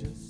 just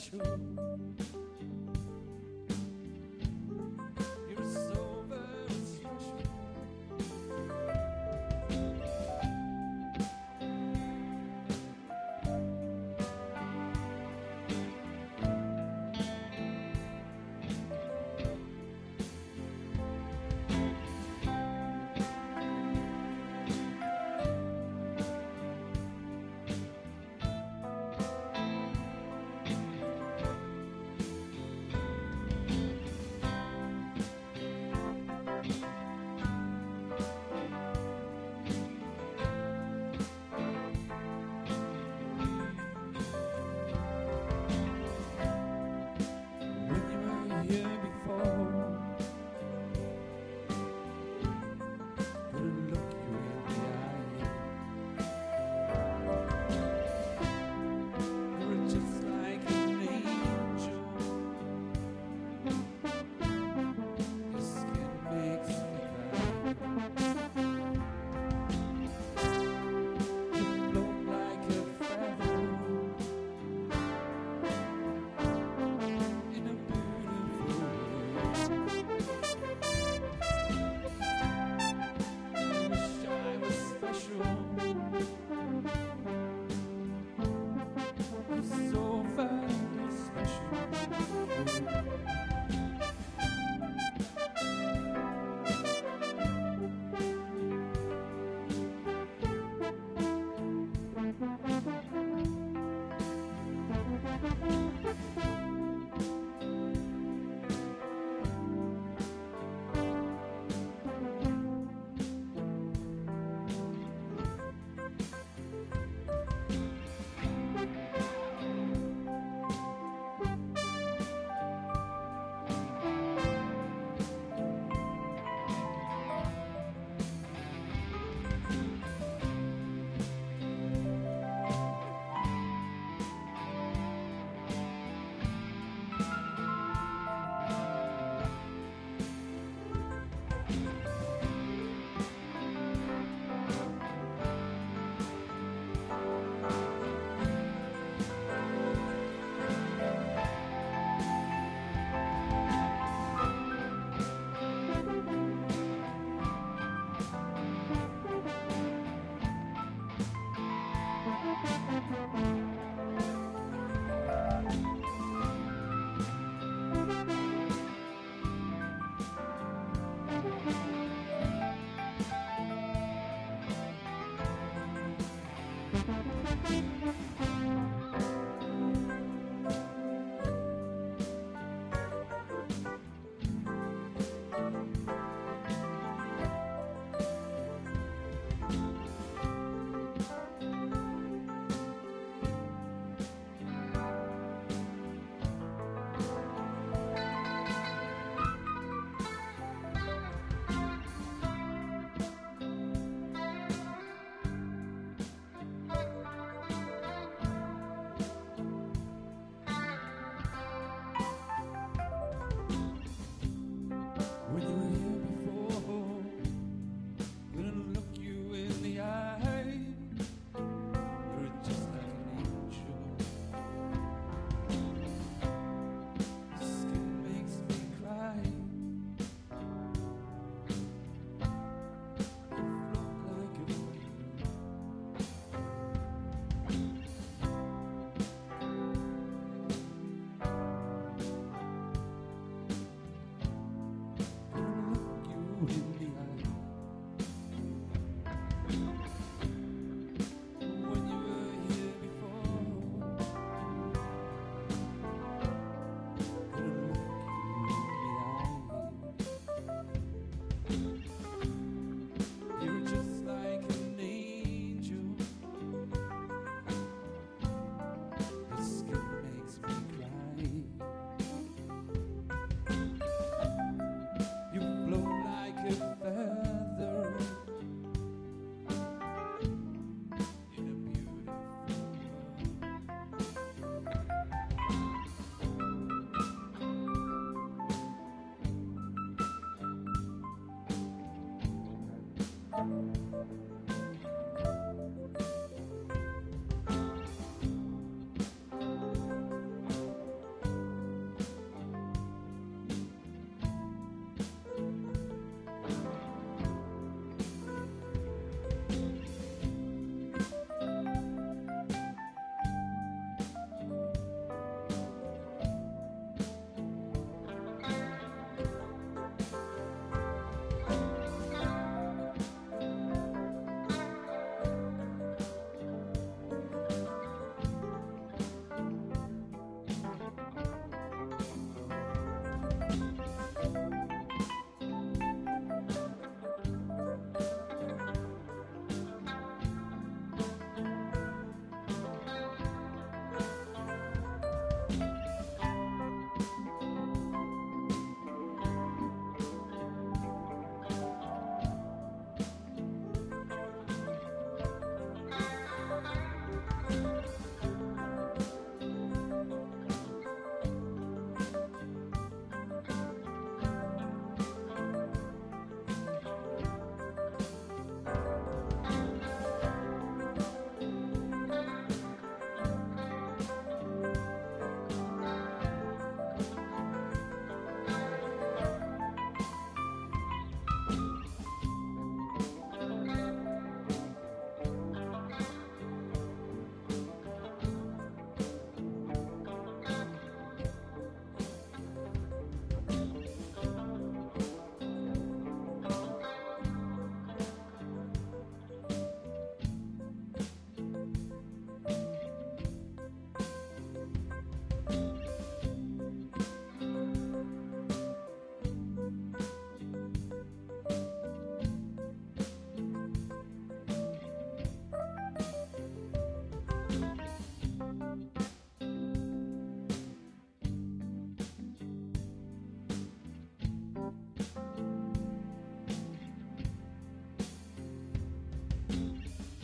special.